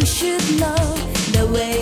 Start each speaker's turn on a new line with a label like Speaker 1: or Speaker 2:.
Speaker 1: you should know the way